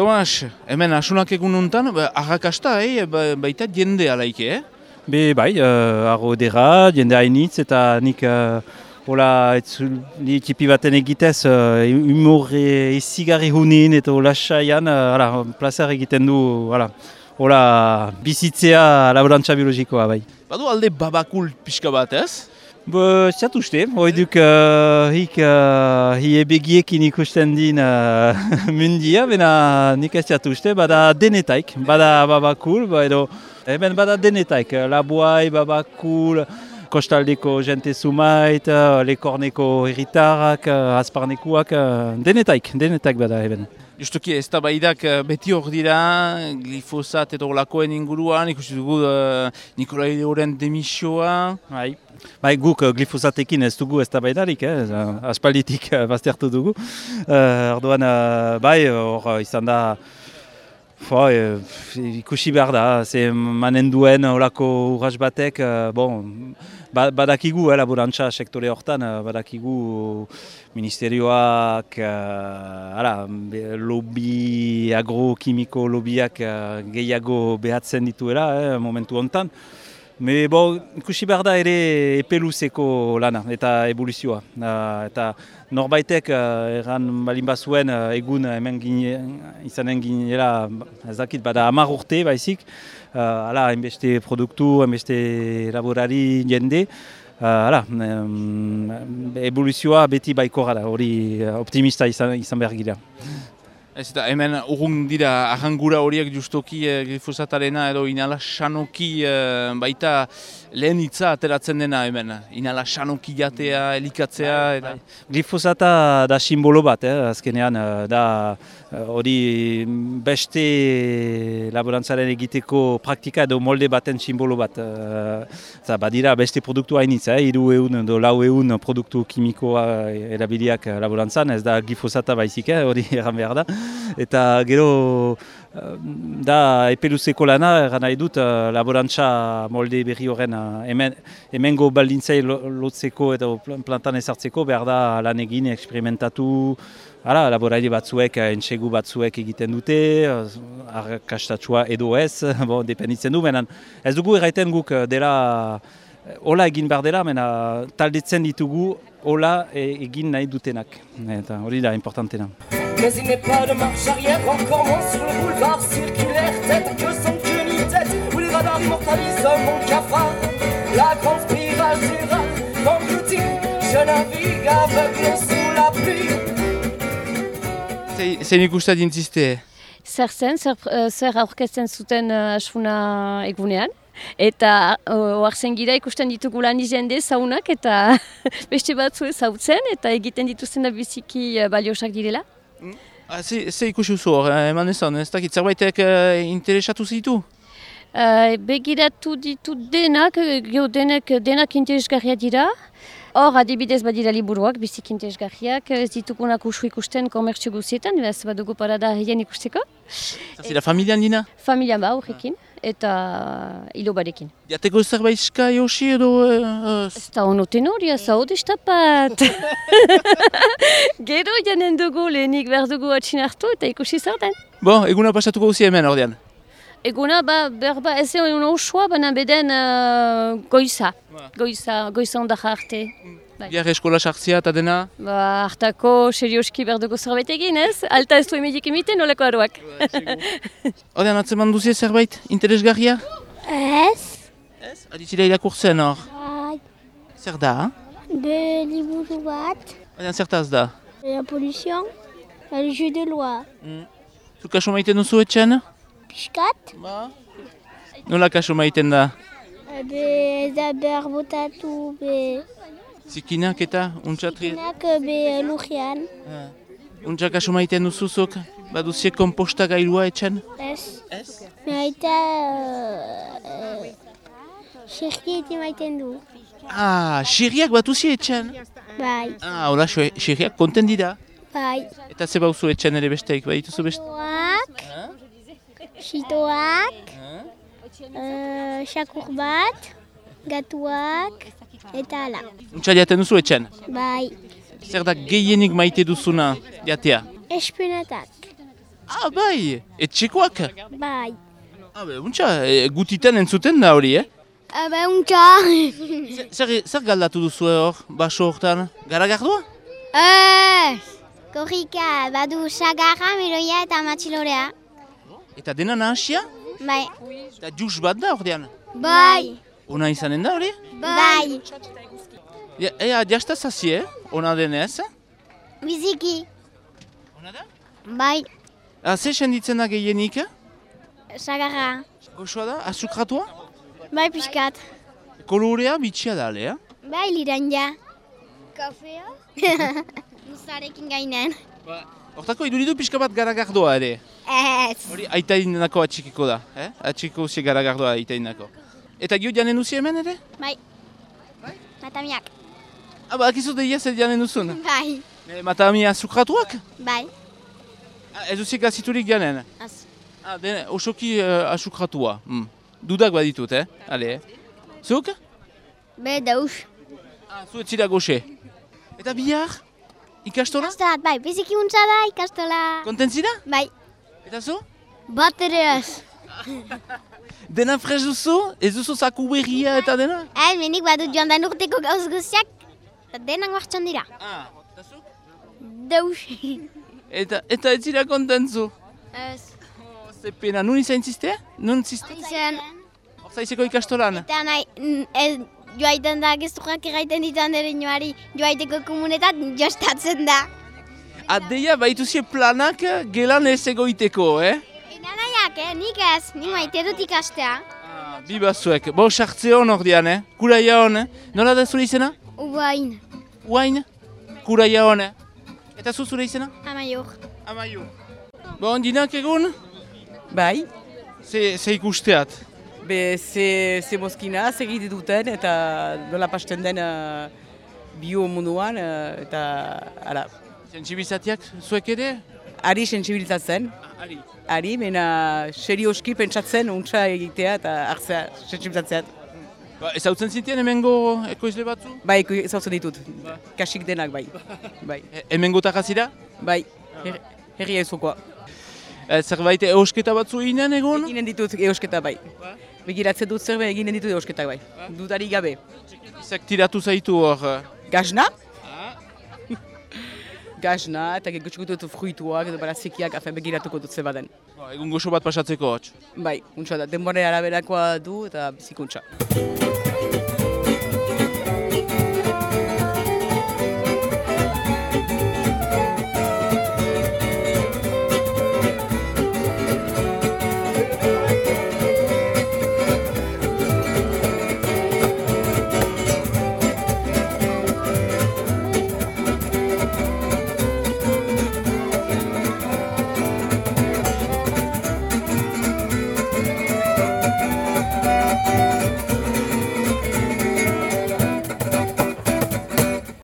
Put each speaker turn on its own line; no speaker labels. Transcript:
Tomas, hemen asunak egun nuntan, ba, arrakasta, eh? ba, baita jende alaike, eh?
Be bai, uh, arro edera, jende hainitz eta nik uh, hola etzuli tipi baten egitez uh, humor ezigarri hunin eta hola saian, uh, plazer egiten du, hola, hola bizitzea laborantza biologikoa bai.
Badu alde babakul pixka bat ez?
Bo, ziat uste, hoi duk uh, hik uh, hi ebegiekin ikusten din uh, mundia, bena nik ez ziat uste, bada denetaik, bada babakul, ba edo, eben bada denetaik, labuai, babakul, kostaldeko jente sumait, lekorneko herritarrak, azparnekuak, denetaik, denetaik bada eben.
Justuki ez da baidak beti hor dira, glifosat edo lakoen inguruan, ikusi dugu uh, Nikolai Leoren demisioa.
Bai. Bai, guk glifosatekin ez dugu ez da baidarik, eh? aspalditik baztertu dugu. Uh, orduan, uh, bai, hor izan da, fo, ikusi behar da, ze manen duen horako urras batek, bon, badakigu, eh, laborantza sektore hortan, badakigu ministerioak, uh, ala, lobby, agrokimiko lobbyak uh, gehiago behatzen dituela, eh, momentu hontan. Me bo, ikusi behar da ere epeluzeko lana eta evoluzioa. Uh, eta norbaitek uh, erran balin bazuen uh, egun hemen gine, izanen ginela, ez dakit, bada amar urte baizik, uh, ala, enbeste produktu, enbeste laborari jende, uh, ala, um, evoluzioa beti baikorra da, hori optimista izan, izan behar gira.
Ez eta hemen urrun dira ahangura horiek justoki e, glifosatarena edo inala sanoki e, baita lehen hitza ateratzen dena hemen. Inala sanoki jatea, elikatzea. Eta...
Glifosata da simbolo bat, eh, azkenean. Da hori beste laborantzaren egiteko praktika edo molde baten simbolo bat. Eta badira beste produktu hainitz, eh, iru eun edo lau eun produktu kimikoa erabiliak laborantzan. Ez da glifosata baizik, hori eh, erran behar da eta gero eh, da epeluzeko lana, eran nahi dut uh, laborantza molde berri horren uh, hemen, hemengo baldintzai lotzeko eta plantan ezartzeko behar da lan egin, eksperimentatu, Hala, laborari batzuek, entsegu batzuek egiten dute, arkastatua edo ez, bo, dependitzen du, menan ez dugu erraiten guk dela, hola egin behar dela, mena taldetzen ditugu hola egin nahi dutenak, eta hori da importantena. Mais il n'est pas de marche arrière, encore moins sur le boulevard circulaire. Tête que son queue ni tête, où les radars immortalisent mon cafard. La grande spirale du rap m'engloutit, je navigue aveugle sous la pluie.
Zein ikusta dintziste?
Zer zen, zer, zer aurkezten zuten uh, asfuna egunean? Eta oartzen gira ikusten ditugu lan izende zaunak eta beste batzu ezautzen eta egiten dituzten da biziki baliosak direla.
Ah, ze ikusi zu hor, eh, eman ezan, ez dakit zerbaitek uh, interesatu zitu?
Uh, begiratu ditu denak, geho denak, denak interesgarria dira. Hor, adibidez badira liburuak, bizik interesgarriak, ez ditugunak usu ikusten komertxo guzietan, ez badugu parada hien ikusteko.
Zazira familian dina?
Familian ba, horrekin eta hilo barekin.
Jateko zerbait ska josi edo...
Ez da honoten hori, ez hau destapat. Gero janen dugu lehenik behar dugu atxin hartu eta ikusi zerten.
Bo, eguna pasatuko guzi hemen ordean?
Eguna, ba, berba, ez egun osua, baina beden uh, goiza. Goiza, goiza ondak arte.
Biar eskola sartzia eta dena?
Ba, hartako serioski berduko zerbait egin, ez? Alta ez du emedik emiten, noleko aruak.
Odean, atzeman duzie zerbait interesgarria?
Ez.
Ez? Aditzila irakurtzen hor?
Bai.
Zer da?
De liburu bat.
Odean, zertaz da?
La pollution. Le jeu de loi.
Mm. Zu kaso maiten duzu etxen?
Piskat.
Ba. Nola kaso maiten da?
Be, ez da behar botatu, be...
Zikinak eta untxatri?
Zikinak be lujian.
Ah. Untxak aso maiten duzuzok? Baduzie komposta gailua etxen?
Ez.
Ez?
Me aita... Xerrieti maiten du.
Ah, xerriak batuzie etxen?
Bai.
Ah, hola, xerriak konten dira?
Bai.
Eta ze bauzu etxen ere besteik, bai dituzu beste?
Xitoak. Xitoak. Xakur bat. Gatuak. Eta ala.
Untxa jaten duzu etxen?
Bai.
Zer da gehienik maite duzuna jatea?
Espenatak.
Ah, bai, etxekoak?
Bai.
Ah, be, untxa, e, gutitan entzuten da hori, eh?
Ebe untxa.
Zer, zer, galdatu duzu hor, baso hortan? Garagardua?
Ez. Korrika, badu sagarra, meloia eta matxilorea.
Eta dena nahasia?
Bai.
Eta jus bat da ordean?
Bai.
Ona izanen da hori?
Bai.
Ja, ea, jasta zazi, eh? Ona denez, eh?
Biziki.
Ona da?
Bai.
Ah, ze senditzen da gehienik, eh?
Sagarra.
Goxoa da, azukratua?
Bai pixkat.
Kolorea bitxia da, eh?
Bai liranja. Kafea? Musarekin gainen.
Hortako iduridu pixka bat garagardoa ere.
Ez.
Hori aitainako atxikiko da, eh? Atxiko ze garagardoa aitainako. Eta gio janen duzi hemen ere?
Bai. Matamiak.
Ah, ba, akizu deia zer janen duzun.
Bai.
E, matami azukratuak?
Bai.
Ah, ez duzik gaziturik janen?
Az.
Ah, den, osoki uh, asukratua. Mm. Dudak baditut, eh? Ale, eh? Zuk?
Be daus.
Ah, zu etzira goxe. Eta bihar? Ikastola?
Ikastolat, bai. Biziki untza da ikastola.
Kontentzira?
Bai.
Eta zu?
Bat ere ez.
Dena frez duzu? Ez duzu zaku berria eta dena?
Ez, menik badut joan den urteko gauz guztiak. Eta denak martxan dira.
Ah, eta zu?
Daus.
Eta, eta ez zira kontentzu?
Ez.
Oh, ze pena, nun izan ziste? Nun ziste?
Izen.
Horzaizeko ikastolan?
Eta nahi, ez, joaiten da gezturrak erraiten ditan ere nioari joaiteko komunetat jostatzen da.
Adeia baituzie planak gelan ez egoiteko, eh?
Ina nahiak, eh? Nik ez, nik maite dut ikastea.
Ah, bi bazuek, bo sartze hon ordean, eh? Kuraia hon, eh? Nola da zure izena?
Ubain.
Uain? Kuraia hon, eh? Eta zu zure izena?
Amaior.
Amaiu. Bon, dinak egun?
Bai,
Ze, ze ikusteat?
Be ze, ze mozkina, ze egite duten eta nola pasten den uh, bio munduan uh, eta ara,
Sentsibilizatiak zuek ere?
ari sensibilizatzen,
Ari.
ari, mena serioski pentsatzen untsa egitea eta hartzea sensibilizatzea.
Ba, ez hau zintien hemengo ekoizle batzu?
Bai, zautzen ditut, kasik denak bai, bai,
E, hemengo takazira?
bai, her, herri ezukoa.
E, zerbait eusketa batzu inen egun?
Eginen ditut eusketa bai. Begiratzen dut zerbait eginen ditut eusketak bai. Dudari gabe.
Zek tiratu zaitu hor?
Gazna? Gazna eta gutxiko dut fruituak edo barazikiak afen begiratuko dut zebaden.
Ba, egun goxo bat pasatzeko hotx.
Bai, untsa da, denbora araberakoa du eta bizikuntza.